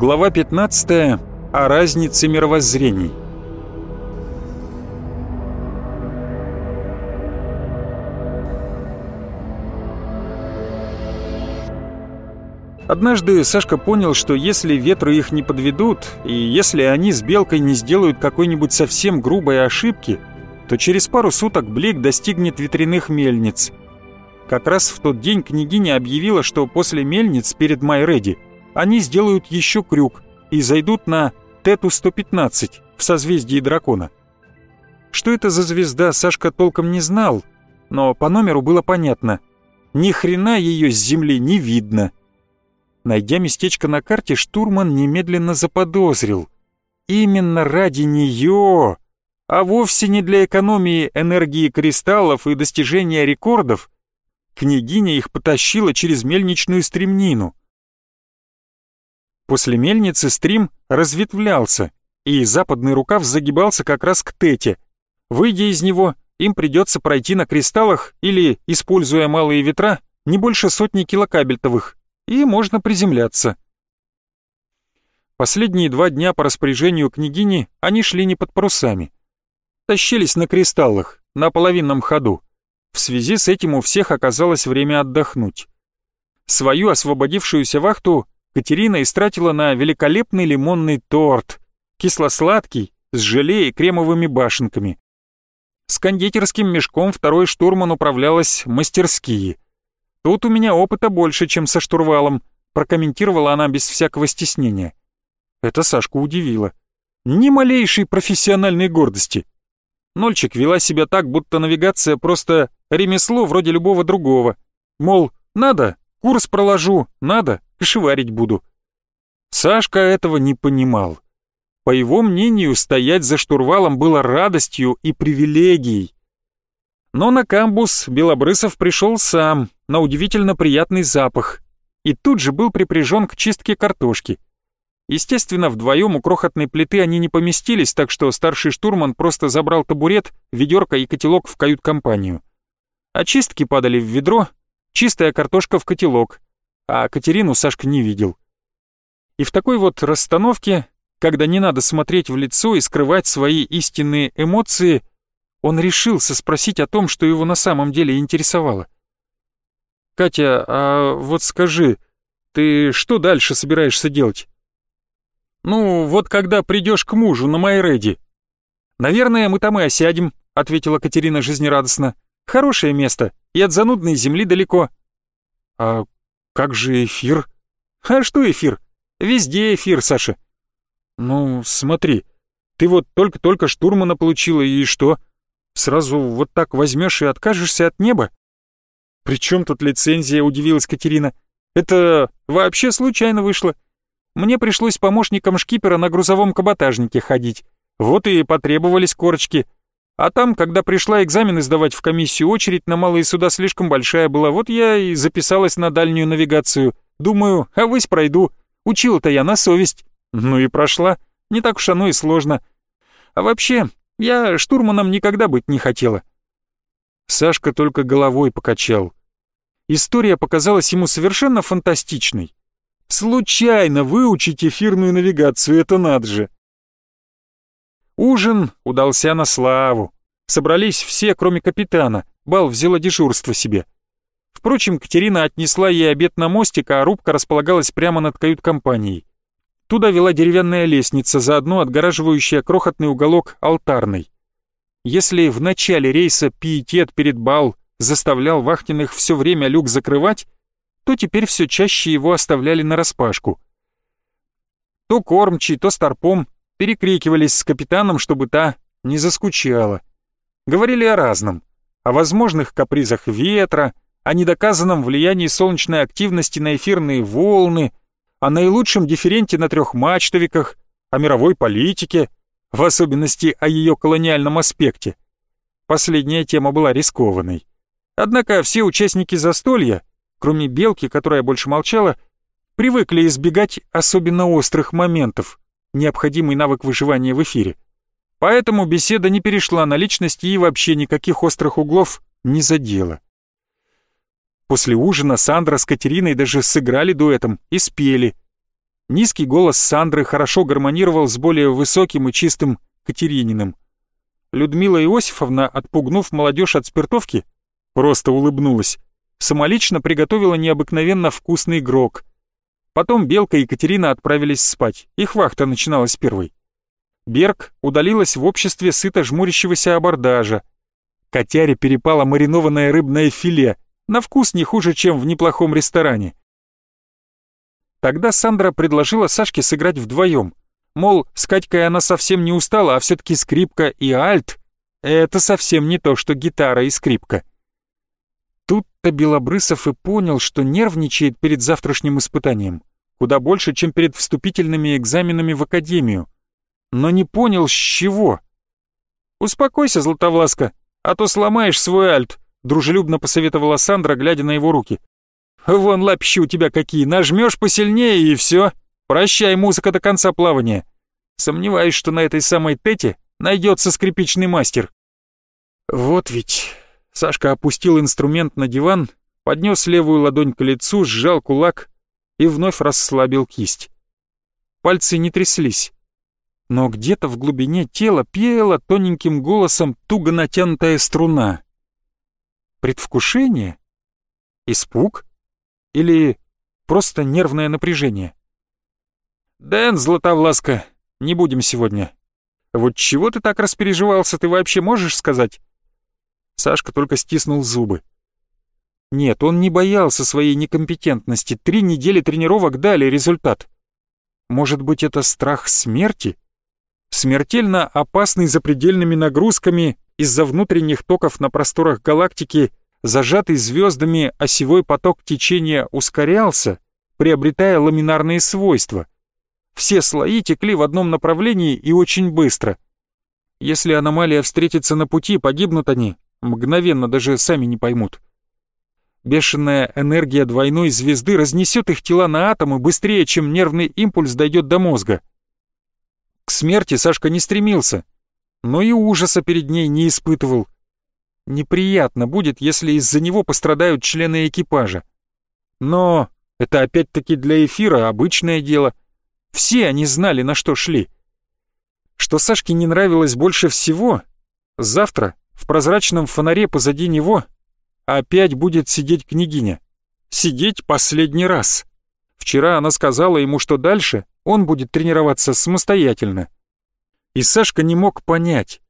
Глава 15. О разнице мировоззрений. Однажды Сашка понял, что если ветры их не подведут, и если они с Белкой не сделают какой-нибудь совсем грубой ошибки, то через пару суток Блик достигнет ветряных мельниц. Как раз в тот день княгиня объявила, что после мельниц перед Майреди они сделают еще крюк и зайдут на Тету-115 в созвездии дракона. Что это за звезда, Сашка толком не знал, но по номеру было понятно. Ни хрена ее с Земли не видно. Найдя местечко на карте, штурман немедленно заподозрил. Именно ради нее, а вовсе не для экономии энергии кристаллов и достижения рекордов, княгиня их потащила через мельничную стремнину. После мельницы стрим разветвлялся, и западный рукав загибался как раз к Тете. Выйдя из него, им придется пройти на кристаллах или, используя малые ветра, не больше сотни килокабельтовых, и можно приземляться. Последние два дня по распоряжению княгини они шли не под парусами. Тащились на кристаллах, на половинном ходу. В связи с этим у всех оказалось время отдохнуть. Свою освободившуюся вахту Катерина истратила на великолепный лимонный торт, кисло-сладкий, с желе и кремовыми башенками. С кондитерским мешком второй штурман управлялась мастерские — «Тут у меня опыта больше, чем со штурвалом», прокомментировала она без всякого стеснения. Это Сашку удивило. Ни малейшей профессиональной гордости. Нольчик вела себя так, будто навигация просто ремесло вроде любого другого. Мол, надо, курс проложу, надо, кошеварить буду. Сашка этого не понимал. По его мнению, стоять за штурвалом было радостью и привилегией. Но на камбус Белобрысов пришел сам, на удивительно приятный запах, и тут же был припряжен к чистке картошки. Естественно, вдвоем у крохотной плиты они не поместились, так что старший штурман просто забрал табурет, ведерко и котелок в кают-компанию. Очистки падали в ведро, чистая картошка в котелок, а Катерину Сашка не видел. И в такой вот расстановке, когда не надо смотреть в лицо и скрывать свои истинные эмоции, он решился спросить о том, что его на самом деле интересовало — «Катя, а вот скажи, ты что дальше собираешься делать?» «Ну, вот когда придешь к мужу на Майреди». «Наверное, мы там и осядем», — ответила Катерина жизнерадостно. «Хорошее место, и от занудной земли далеко». «А как же эфир?» «А что эфир? Везде эфир, Саша». «Ну, смотри, ты вот только-только штурмана получила, и что? Сразу вот так возьмешь и откажешься от неба?» «При чем тут лицензия?» — удивилась Катерина. «Это вообще случайно вышло. Мне пришлось помощником шкипера на грузовом каботажнике ходить. Вот и потребовались корочки. А там, когда пришла экзамены сдавать в комиссию, очередь на малые суда слишком большая была. Вот я и записалась на дальнюю навигацию. Думаю, а авось пройду. Учила-то я на совесть. Ну и прошла. Не так уж оно и сложно. А вообще, я штурманом никогда быть не хотела. Сашка только головой покачал. История показалась ему совершенно фантастичной. Случайно выучить эфирную навигацию, это надо же. Ужин удался на славу. Собрались все, кроме капитана. Бал взяла дежурство себе. Впрочем, Катерина отнесла ей обед на мостик, а рубка располагалась прямо над кают-компанией. Туда вела деревянная лестница, заодно отгораживающая крохотный уголок алтарной. Если в начале рейса пиетет перед бал заставлял вахтенных все время люк закрывать, то теперь все чаще его оставляли нараспашку. То кормчий, то старпом перекрикивались с капитаном, чтобы та не заскучала. Говорили о разном, о возможных капризах ветра, о недоказанном влиянии солнечной активности на эфирные волны, о наилучшем дифференте на трехмачтовиках, о мировой политике, в особенности о ее колониальном аспекте. Последняя тема была рискованной. Однако все участники застолья, кроме Белки, которая больше молчала, привыкли избегать особенно острых моментов, необходимый навык выживания в эфире. Поэтому беседа не перешла на личности и вообще никаких острых углов не задела. После ужина Сандра с Катериной даже сыграли дуэтом и спели. Низкий голос Сандры хорошо гармонировал с более высоким и чистым Катерининым. Людмила Иосифовна, отпугнув молодежь от спиртовки, просто улыбнулась, самолично приготовила необыкновенно вкусный грог. Потом Белка и Катерина отправились спать, их вахта начиналась первой. Берг удалилась в обществе сыто жмурящегося абордажа. Котяре перепало маринованное рыбное филе, на вкус не хуже, чем в неплохом ресторане. Тогда Сандра предложила Сашке сыграть вдвоем. Мол, с Катькой она совсем не устала, а все-таки скрипка и альт — это совсем не то, что гитара и скрипка. Тут-то Белобрысов и понял, что нервничает перед завтрашним испытанием. Куда больше, чем перед вступительными экзаменами в академию. Но не понял, с чего. «Успокойся, Златовласка, а то сломаешь свой альт», — дружелюбно посоветовала Сандра, глядя на его руки. Вон лапищи у тебя какие, нажмешь посильнее и все. Прощай, музыка до конца плавания. Сомневаюсь, что на этой самой тете найдется скрипичный мастер. Вот ведь. Сашка опустил инструмент на диван, поднес левую ладонь к лицу, сжал кулак и вновь расслабил кисть. Пальцы не тряслись, но где-то в глубине тела пела тоненьким голосом туго натянутая струна. Предвкушение? Испуг? Или просто нервное напряжение? «Дэн, Златовласка, не будем сегодня. Вот чего ты так распереживался, ты вообще можешь сказать?» Сашка только стиснул зубы. Нет, он не боялся своей некомпетентности. Три недели тренировок дали результат. Может быть, это страх смерти? Смертельно опасный запредельными нагрузками из-за внутренних токов на просторах галактики зажатый звездами осевой поток течения ускорялся, приобретая ламинарные свойства. Все слои текли в одном направлении и очень быстро. Если аномалия встретится на пути, погибнут они, мгновенно даже сами не поймут. Бешеная энергия двойной звезды разнесет их тела на атомы быстрее, чем нервный импульс дойдет до мозга. К смерти Сашка не стремился, но и ужаса перед ней не испытывал — Неприятно будет, если из-за него пострадают члены экипажа. Но это опять-таки для эфира обычное дело. Все они знали, на что шли. Что Сашке не нравилось больше всего, завтра в прозрачном фонаре позади него опять будет сидеть княгиня. Сидеть последний раз. Вчера она сказала ему, что дальше он будет тренироваться самостоятельно. И Сашка не мог понять,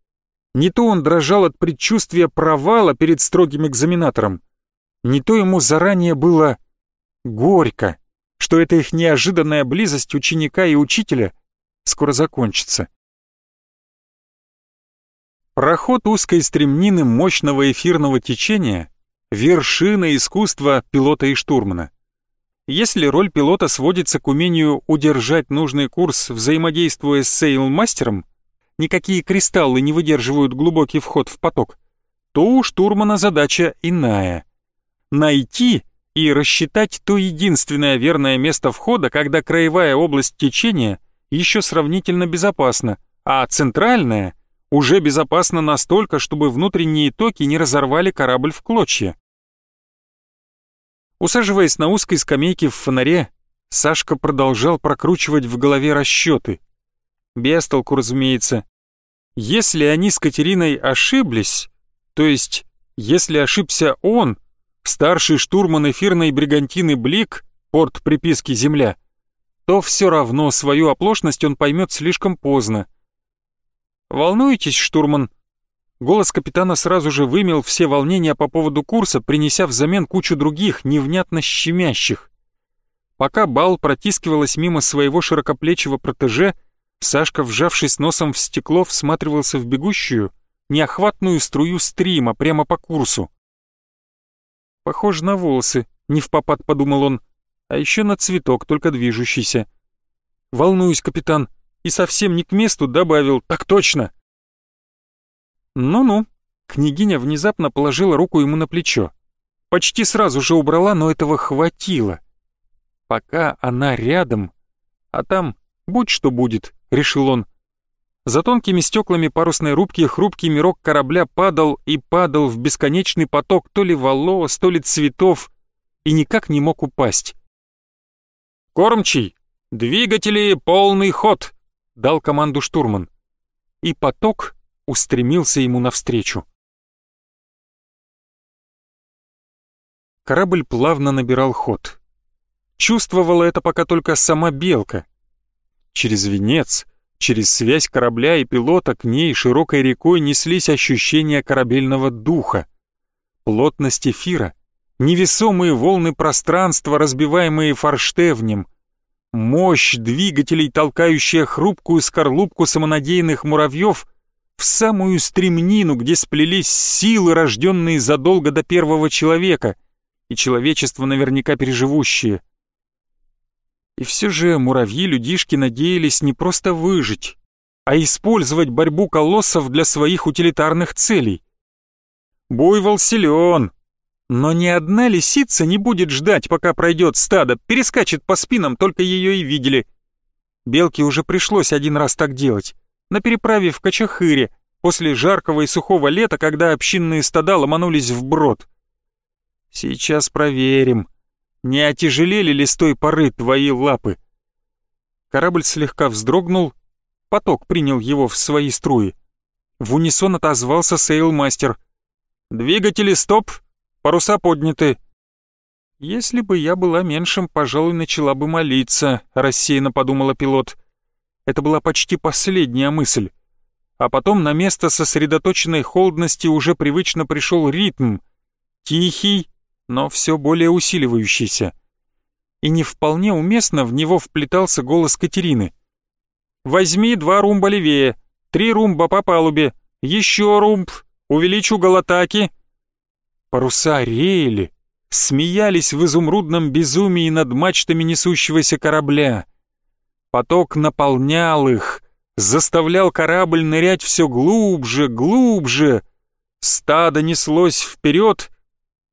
не то он дрожал от предчувствия провала перед строгим экзаменатором, не то ему заранее было горько, что эта их неожиданная близость ученика и учителя скоро закончится. Проход узкой стремнины мощного эфирного течения — вершина искусства пилота и штурмана. Если роль пилота сводится к умению удержать нужный курс, взаимодействуя с сейлмастером, никакие кристаллы не выдерживают глубокий вход в поток, то у штурмана задача иная. Найти и рассчитать то единственное верное место входа, когда краевая область течения еще сравнительно безопасна, а центральная уже безопасна настолько, чтобы внутренние токи не разорвали корабль в клочья. Усаживаясь на узкой скамейке в фонаре, Сашка продолжал прокручивать в голове расчеты. Без толку, разумеется. Если они с Катериной ошиблись, то есть, если ошибся он, старший штурман эфирной бригантины Блик, порт приписки «Земля», то все равно свою оплошность он поймет слишком поздно. «Волнуетесь, штурман?» Голос капитана сразу же вымел все волнения по поводу курса, принеся взамен кучу других, невнятно щемящих. Пока Бал протискивалась мимо своего широкоплечего протеже, Сашка, вжавшись носом в стекло, всматривался в бегущую, неохватную струю стрима прямо по курсу. «Похоже на волосы», — не в попад подумал он, а еще на цветок, только движущийся. «Волнуюсь, капитан», и совсем не к месту добавил «так точно». «Ну-ну», — княгиня внезапно положила руку ему на плечо. Почти сразу же убрала, но этого хватило. Пока она рядом, а там будь что будет, — решил он. За тонкими стеклами парусной рубки хрупкий мирок корабля падал и падал в бесконечный поток то ли волос, то ли цветов, и никак не мог упасть. «Кормчий, «Двигатели полный ход!» — дал команду штурман. И поток устремился ему навстречу. Корабль плавно набирал ход. Чувствовала это пока только сама Белка. Через венец, через связь корабля и пилота к ней широкой рекой неслись ощущения корабельного духа. Плотность эфира, невесомые волны пространства, разбиваемые форштевнем, мощь двигателей, толкающая хрупкую скорлупку самонадеянных муравьев в самую стремнину, где сплелись силы, рожденные задолго до первого человека — и человечество наверняка переживущее. И все же муравьи-людишки надеялись не просто выжить, а использовать борьбу колоссов для своих утилитарных целей. Буйвол силен, но ни одна лисица не будет ждать, пока пройдет стадо, перескачет по спинам, только ее и видели. Белке уже пришлось один раз так делать, на переправе в Качахыре, после жаркого и сухого лета, когда общинные стада ломанулись вброд. Сейчас проверим, не отяжелели ли с той поры твои лапы. Корабль слегка вздрогнул, поток принял его в свои струи. В унисон отозвался сейлмастер. «Двигатели стоп, паруса подняты». «Если бы я была меньшим, пожалуй, начала бы молиться», — рассеянно подумала пилот. Это была почти последняя мысль. А потом на место сосредоточенной холодности уже привычно пришел ритм. Тихий, но все более усиливающийся. И не вполне уместно в него вплетался голос Катерины. «Возьми два румба левее, три румба по палубе, еще румб, увеличу галатаки». Паруса реяли, смеялись в изумрудном безумии над мачтами несущегося корабля. Поток наполнял их, заставлял корабль нырять все глубже, глубже. Стадо неслось вперед,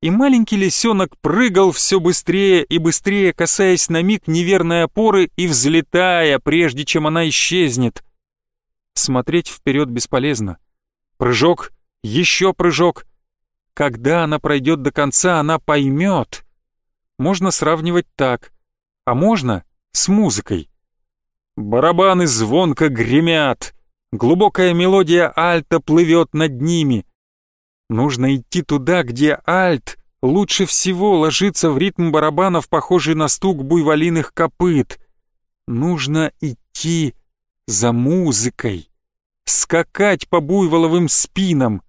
и маленький лисенок прыгал все быстрее и быстрее, касаясь на миг неверной опоры и взлетая, прежде чем она исчезнет. Смотреть вперед бесполезно. Прыжок, еще прыжок. Когда она пройдет до конца, она поймет. Можно сравнивать так, а можно с музыкой. Барабаны звонко гремят, глубокая мелодия альта плывет над ними, Нужно идти туда, где альт лучше всего ложится в ритм барабанов, похожий на стук буйволиных копыт. Нужно идти за музыкой, скакать по буйволовым спинам.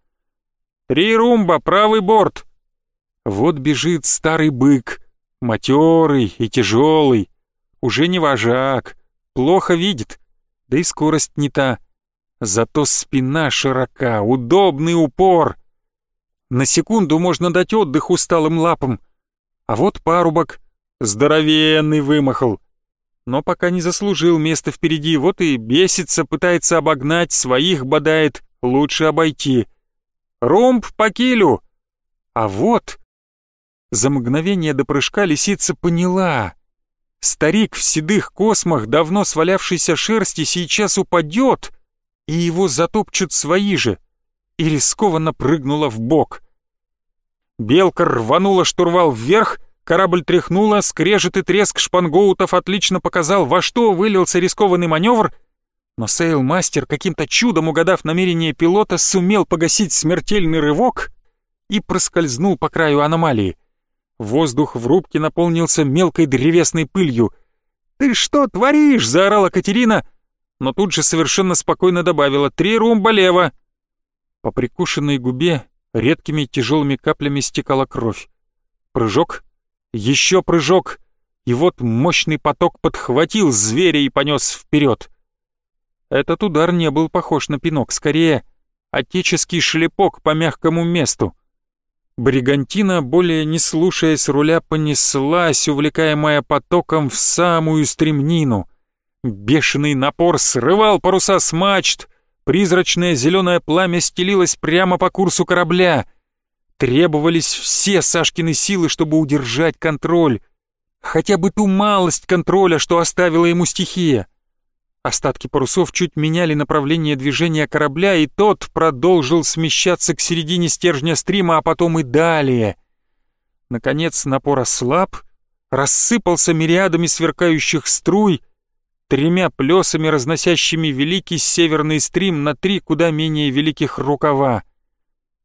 «Три румба, правый борт!» Вот бежит старый бык, матерый и тяжелый, уже не вожак, плохо видит, да и скорость не та. Зато спина широка, удобный упор — на секунду можно дать отдых усталым лапам. А вот парубок, здоровенный вымахал. Но пока не заслужил место впереди, вот и бесится, пытается обогнать, своих бодает, лучше обойти. Ромб по килю! А вот... За мгновение до прыжка лисица поняла. Старик в седых космах, давно свалявшейся шерсти, сейчас упадет, и его затопчут свои же — и рискованно прыгнула в бок. Белка рванула штурвал вверх, корабль тряхнула, скрежет и треск шпангоутов отлично показал, во что вылился рискованный маневр, но сейлмастер, каким-то чудом угадав намерение пилота, сумел погасить смертельный рывок и проскользнул по краю аномалии. Воздух в рубке наполнился мелкой древесной пылью. «Ты что творишь?» — заорала Катерина, но тут же совершенно спокойно добавила «Три румба лево!» По прикушенной губе редкими тяжелыми каплями стекала кровь. Прыжок, еще прыжок, и вот мощный поток подхватил зверя и понес вперед. Этот удар не был похож на пинок, скорее отеческий шлепок по мягкому месту. Бригантина, более не слушаясь руля, понеслась, увлекаемая потоком в самую стремнину. Бешеный напор срывал паруса с мачт, Призрачное зеленое пламя стелилось прямо по курсу корабля. Требовались все Сашкины силы, чтобы удержать контроль. Хотя бы ту малость контроля, что оставила ему стихия. Остатки парусов чуть меняли направление движения корабля, и тот продолжил смещаться к середине стержня стрима, а потом и далее. Наконец напор ослаб, рассыпался мириадами сверкающих струй, тремя плесами, разносящими великий северный стрим на три куда менее великих рукава.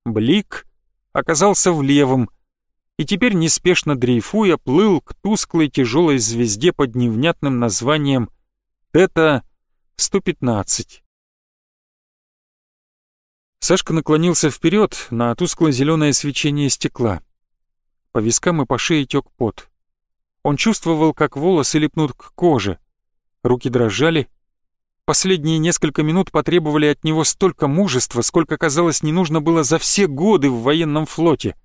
Блик оказался в левом, и теперь неспешно дрейфуя плыл к тусклой тяжелой звезде под невнятным названием Тета-115. Сашка наклонился вперед на тускло-зеленое свечение стекла. По вискам и по шее тек пот. Он чувствовал, как волосы липнут к коже. Руки дрожали. Последние несколько минут потребовали от него столько мужества, сколько, казалось, не нужно было за все годы в военном флоте.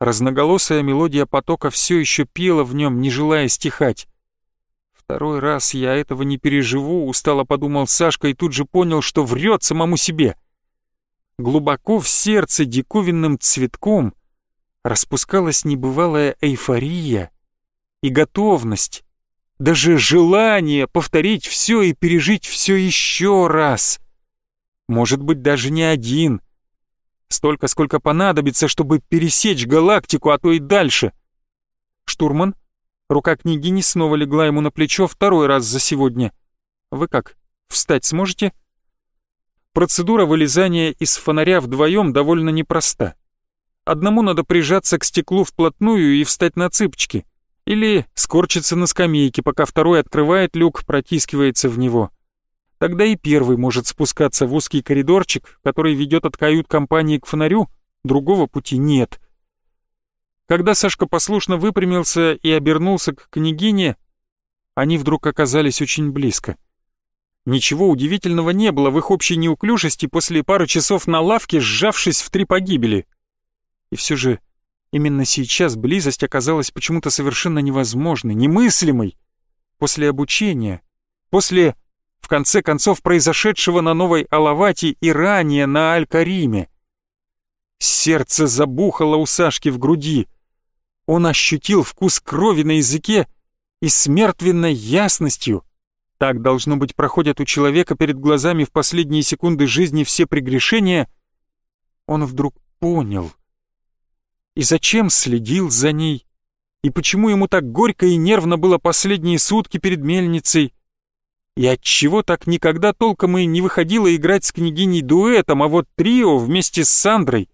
Разноголосая мелодия потока все еще пела в нем, не желая стихать. «Второй раз я этого не переживу», — устало подумал Сашка и тут же понял, что врет самому себе — глубоко в сердце диковинным цветком распускалась небывалая эйфория и готовность, даже желание повторить все и пережить все еще раз. Может быть, даже не один. Столько, сколько понадобится, чтобы пересечь галактику, а то и дальше. Штурман, рука княгини снова легла ему на плечо второй раз за сегодня. Вы как, встать сможете? — Процедура вылезания из фонаря вдвоем довольно непроста. Одному надо прижаться к стеклу вплотную и встать на цыпочки. Или скорчиться на скамейке, пока второй открывает люк, протискивается в него. Тогда и первый может спускаться в узкий коридорчик, который ведет от кают-компании к фонарю, другого пути нет. Когда Сашка послушно выпрямился и обернулся к княгине, они вдруг оказались очень близко. Ничего удивительного не было в их общей неуклюжести после пары часов на лавке, сжавшись в три погибели. И все же именно сейчас близость оказалась почему-то совершенно невозможной, немыслимой. После обучения, после, в конце концов, произошедшего на Новой Алавате и ранее на Аль-Кариме. Сердце забухало у Сашки в груди. Он ощутил вкус крови на языке и с мертвенной ясностью — так, должно быть, проходят у человека перед глазами в последние секунды жизни все прегрешения. Он вдруг понял. И зачем следил за ней? И почему ему так горько и нервно было последние сутки перед мельницей? И отчего так никогда толком и не выходило играть с княгиней дуэтом, а вот трио вместе с Сандрой?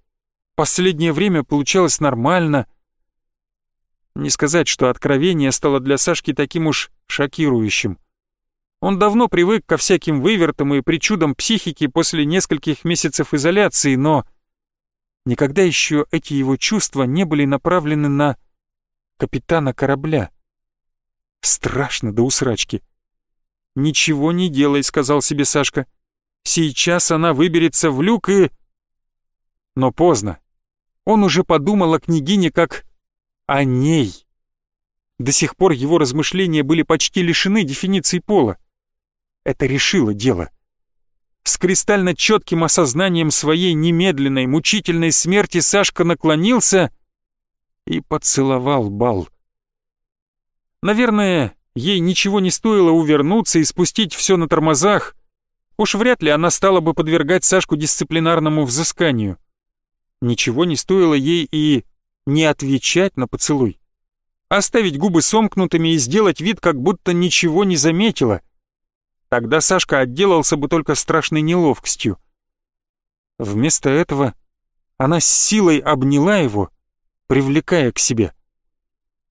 Последнее время получалось нормально. Не сказать, что откровение стало для Сашки таким уж шокирующим. Он давно привык ко всяким вывертам и причудам психики после нескольких месяцев изоляции, но никогда еще эти его чувства не были направлены на капитана корабля. Страшно до усрачки. «Ничего не делай», — сказал себе Сашка. «Сейчас она выберется в люк и...» Но поздно. Он уже подумал о княгине как о ней. До сих пор его размышления были почти лишены дефиниции пола. Это решило дело. С кристально четким осознанием своей немедленной, мучительной смерти Сашка наклонился и поцеловал бал. Наверное, ей ничего не стоило увернуться и спустить все на тормозах. Уж вряд ли она стала бы подвергать Сашку дисциплинарному взысканию. Ничего не стоило ей и не отвечать на поцелуй. Оставить губы сомкнутыми и сделать вид, как будто ничего не заметила. Тогда Сашка отделался бы только страшной неловкостью. Вместо этого она с силой обняла его, привлекая к себе.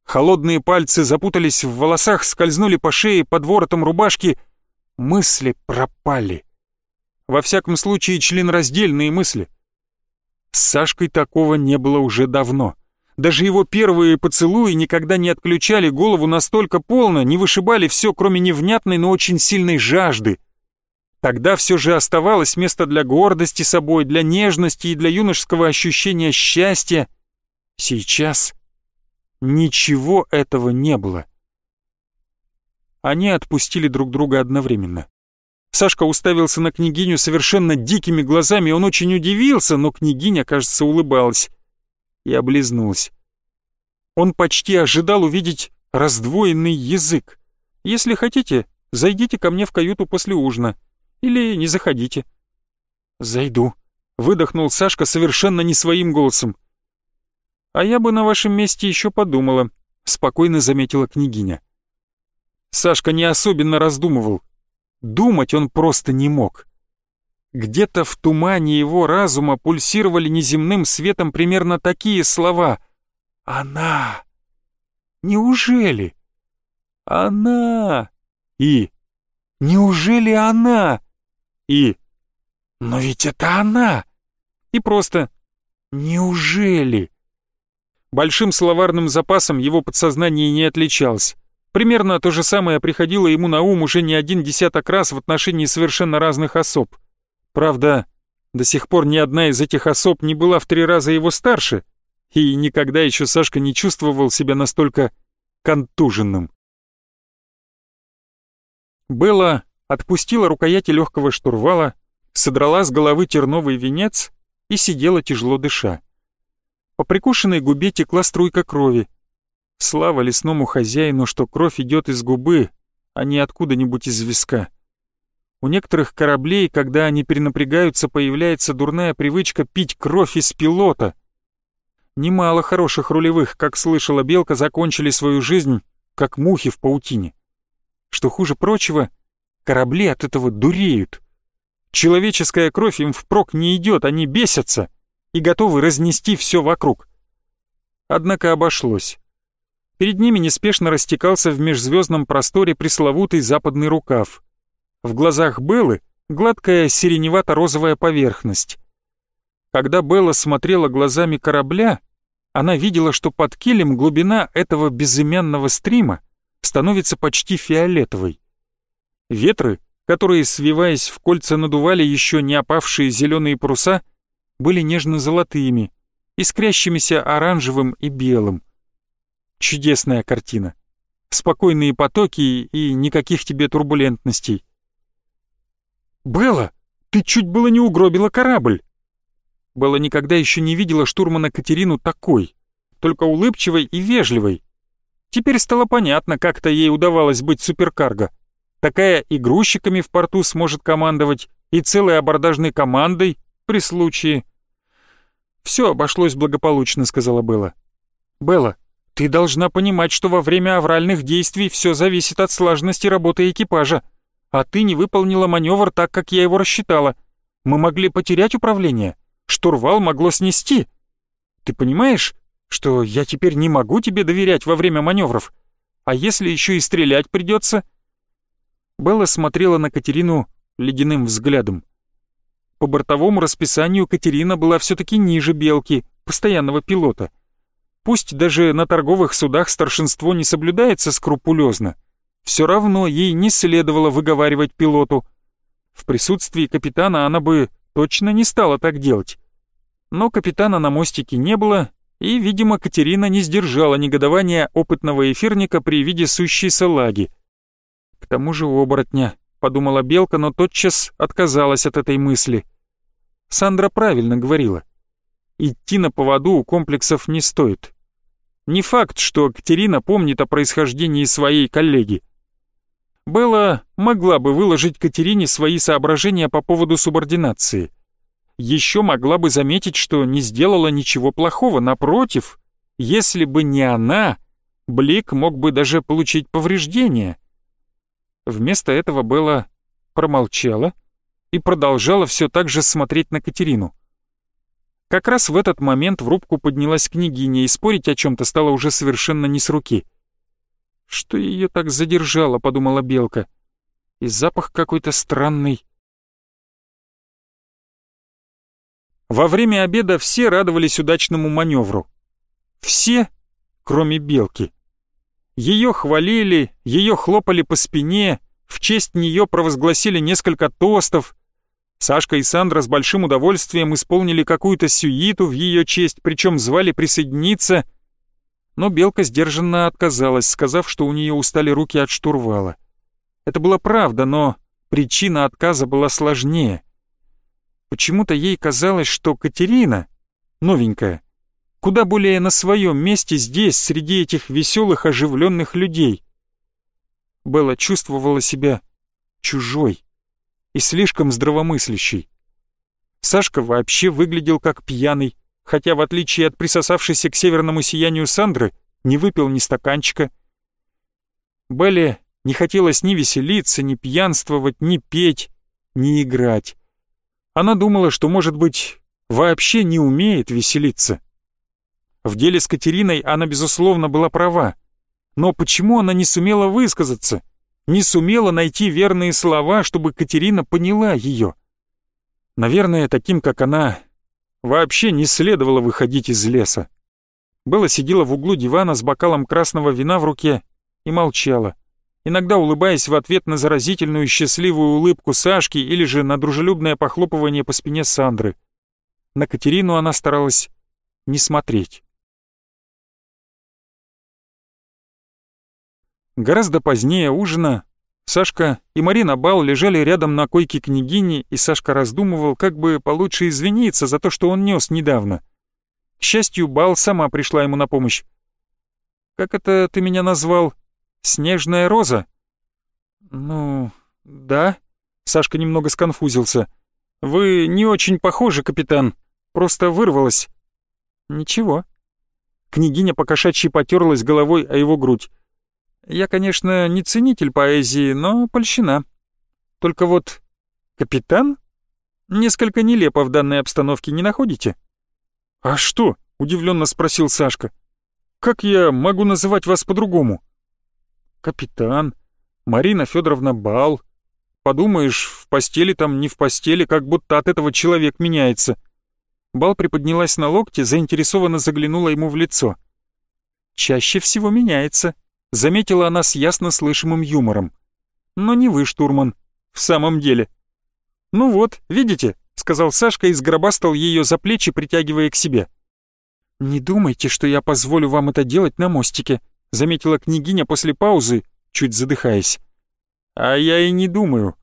Холодные пальцы запутались в волосах, скользнули по шее под воротом рубашки. Мысли пропали. Во всяком случае, членраздельные мысли. С Сашкой такого не было уже давно. Даже его первые поцелуи никогда не отключали голову настолько полно, не вышибали все, кроме невнятной, но очень сильной жажды. Тогда все же оставалось место для гордости собой, для нежности и для юношеского ощущения счастья. Сейчас ничего этого не было. Они отпустили друг друга одновременно. Сашка уставился на княгиню совершенно дикими глазами, он очень удивился, но княгиня, кажется, улыбалась и облизнулась. Он почти ожидал увидеть раздвоенный язык. Если хотите, зайдите ко мне в каюту после ужина. Или не заходите. Зайду, выдохнул Сашка совершенно не своим голосом. А я бы на вашем месте еще подумала, спокойно заметила княгиня. Сашка не особенно раздумывал. Думать он просто не мог. Где-то в тумане его разума пульсировали неземным светом примерно такие слова. «Она! Неужели? Она!» И «Неужели она?» И «Но ведь это она!» И просто «Неужели?» Большим словарным запасом его подсознание не отличалось. Примерно то же самое приходило ему на ум уже не один десяток раз в отношении совершенно разных особ. Правда, до сих пор ни одна из этих особ не была в три раза его старше, и никогда еще Сашка не чувствовал себя настолько контуженным. Белла отпустила рукояти легкого штурвала, содрала с головы терновый венец и сидела тяжело дыша. По прикушенной губе текла струйка крови. Слава лесному хозяину, что кровь идет из губы, а не откуда-нибудь из виска. У некоторых кораблей, когда они перенапрягаются, появляется дурная привычка пить кровь из пилота. Немало хороших рулевых, как слышала Белка, закончили свою жизнь, как мухи в паутине. Что хуже прочего, корабли от этого дуреют. Человеческая кровь им впрок не идет, они бесятся и готовы разнести все вокруг. Однако обошлось. Перед ними неспешно растекался в межзвездном просторе пресловутый западный рукав. В глазах Беллы гладкая сиреневато-розовая поверхность. Когда Белла смотрела глазами корабля, она видела, что под килем глубина этого безымянного стрима становится почти фиолетовой. Ветры, которые, свиваясь в кольца, надували еще не опавшие зеленые паруса, были нежно-золотыми, искрящимися оранжевым и белым. Чудесная картина. Спокойные потоки и никаких тебе турбулентностей. «Белла, ты чуть было не угробила корабль!» Белла никогда еще не видела штурмана Катерину такой, только улыбчивой и вежливой. Теперь стало понятно, как-то ей удавалось быть суперкарго. Такая и грузчиками в порту сможет командовать, и целой абордажной командой при случае. «Все обошлось благополучно», — сказала Белла. «Белла, ты должна понимать, что во время авральных действий все зависит от слаженности работы экипажа, а ты не выполнила маневр так, как я его рассчитала. Мы могли потерять управление, штурвал могло снести. Ты понимаешь, что я теперь не могу тебе доверять во время маневров. А если еще и стрелять придется?» Белла смотрела на Катерину ледяным взглядом. По бортовому расписанию Катерина была все-таки ниже Белки, постоянного пилота. Пусть даже на торговых судах старшинство не соблюдается скрупулезно, все равно ей не следовало выговаривать пилоту. В присутствии капитана она бы точно не стала так делать. Но капитана на мостике не было, и, видимо, Катерина не сдержала негодования опытного эфирника при виде сущей салаги. К тому же оборотня, подумала Белка, но тотчас отказалась от этой мысли. Сандра правильно говорила. Идти на поводу у комплексов не стоит. Не факт, что Катерина помнит о происхождении своей коллеги. Белла могла бы выложить Катерине свои соображения по поводу субординации еще могла бы заметить, что не сделала ничего плохого. Напротив, если бы не она, Блик мог бы даже получить повреждения. Вместо этого Белла промолчала и продолжала все так же смотреть на Катерину. Как раз в этот момент в рубку поднялась княгиня, и спорить о чем-то стало уже совершенно не с руки. «Что ее так задержало?» — подумала Белка. «И запах какой-то странный». Во время обеда все радовались удачному маневру. Все, кроме Белки. Ее хвалили, ее хлопали по спине, в честь нее провозгласили несколько тостов. Сашка и Сандра с большим удовольствием исполнили какую-то сюиту в ее честь, причем звали присоединиться. Но Белка сдержанно отказалась, сказав, что у нее устали руки от штурвала. Это была правда, но причина отказа была сложнее. Почему-то ей казалось, что Катерина, новенькая, куда более на своем месте здесь, среди этих веселых, оживленных людей. Белла чувствовала себя чужой и слишком здравомыслящей. Сашка вообще выглядел как пьяный, хотя в отличие от присосавшейся к северному сиянию Сандры, не выпил ни стаканчика. Белле Не хотелось ни веселиться, ни пьянствовать, ни петь, ни играть. Она думала, что, может быть, вообще не умеет веселиться. В деле с Катериной она, безусловно, была права. Но почему она не сумела высказаться? Не сумела найти верные слова, чтобы Катерина поняла ее? Наверное, таким, как она, вообще не следовало выходить из леса. Белла сидела в углу дивана с бокалом красного вина в руке и молчала, иногда улыбаясь в ответ на заразительную счастливую улыбку Сашки или же на дружелюбное похлопывание по спине Сандры. На Катерину она старалась не смотреть. Гораздо позднее ужина Сашка и Марина Бал лежали рядом на койке княгини, и Сашка раздумывал, как бы получше извиниться за то, что он нес недавно. К счастью, Бал сама пришла ему на помощь. «Как это ты меня назвал? Снежная роза?» «Ну, да». Сашка немного сконфузился. «Вы не очень похожи, капитан. Просто вырвалась». «Ничего». Княгиня покошачьи потерлась головой о его грудь. Я, конечно, не ценитель поэзии, но польщена. Только вот капитан несколько нелепо в данной обстановке не находите? А что? удивленно спросил Сашка. Как я могу называть вас по-другому? Капитан, Марина Федоровна Бал. Подумаешь, в постели там не в постели, как будто от этого человек меняется. Бал приподнялась на локте, заинтересованно заглянула ему в лицо. Чаще всего меняется, заметила она с ясно слышимым юмором. «Но не вы, штурман, в самом деле». «Ну вот, видите», — сказал Сашка и сгробастал ее за плечи, притягивая к себе. «Не думайте, что я позволю вам это делать на мостике», — заметила княгиня после паузы, чуть задыхаясь. «А я и не думаю»,